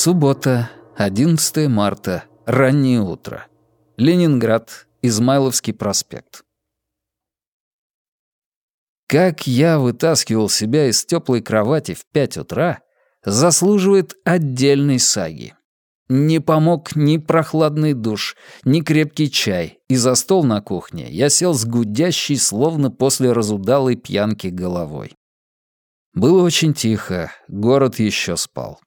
Суббота, 11 марта, раннее утро. Ленинград, Измайловский проспект. Как я вытаскивал себя из теплой кровати в пять утра, заслуживает отдельной саги. Не помог ни прохладный душ, ни крепкий чай, и за стол на кухне я сел с гудящей, словно после разудалой пьянки головой. Было очень тихо, город еще спал.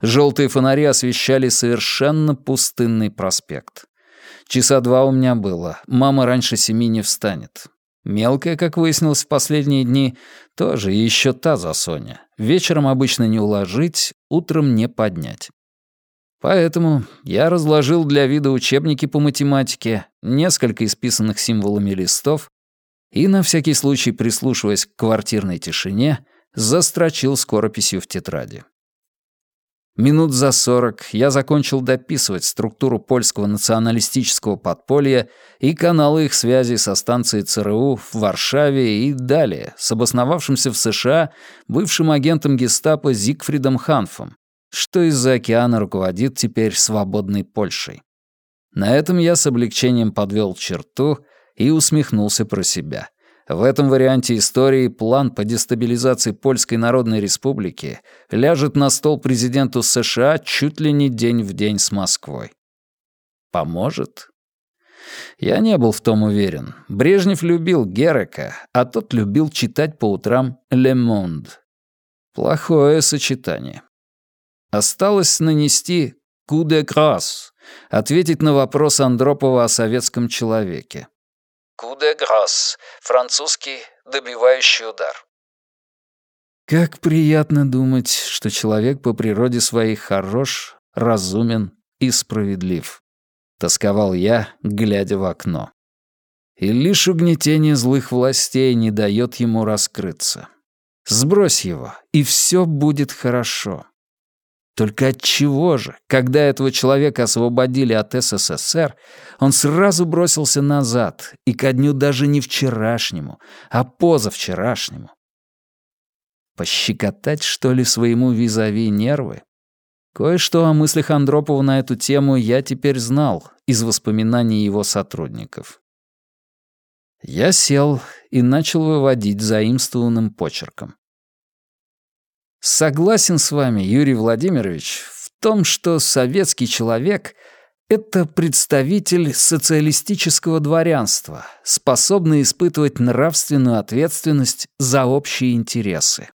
Желтые фонари освещали совершенно пустынный проспект. Часа два у меня было, мама раньше семи не встанет. Мелкая, как выяснилось в последние дни, тоже еще та за Соня. Вечером обычно не уложить, утром не поднять. Поэтому я разложил для вида учебники по математике, несколько исписанных символами листов и, на всякий случай прислушиваясь к квартирной тишине, застрочил скорописью в тетради. Минут за сорок я закончил дописывать структуру польского националистического подполья и каналы их связи со станцией ЦРУ в Варшаве и далее, с обосновавшимся в США бывшим агентом гестапо Зигфридом Ханфом, что из-за океана руководит теперь свободной Польшей. На этом я с облегчением подвел черту и усмехнулся про себя. В этом варианте истории план по дестабилизации Польской Народной Республики ляжет на стол президенту США чуть ли не день в день с Москвой. Поможет? Я не был в том уверен. Брежнев любил Герека, а тот любил читать по утрам «Ле Монд». Плохое сочетание. Осталось нанести «ку де грас», ответить на вопрос Андропова о советском человеке. Куде грас, французский добивающий удар. Как приятно думать, что человек по природе своей хорош, разумен и справедлив. Тосковал я, глядя в окно. И лишь угнетение злых властей не дает ему раскрыться. Сбрось его, и все будет хорошо. Только от чего же, когда этого человека освободили от СССР, он сразу бросился назад, и ко дню даже не вчерашнему, а позавчерашнему? Пощекотать, что ли, своему визави нервы? Кое-что о мыслях Андропова на эту тему я теперь знал из воспоминаний его сотрудников. Я сел и начал выводить заимствованным почерком. Согласен с вами, Юрий Владимирович, в том, что советский человек — это представитель социалистического дворянства, способный испытывать нравственную ответственность за общие интересы.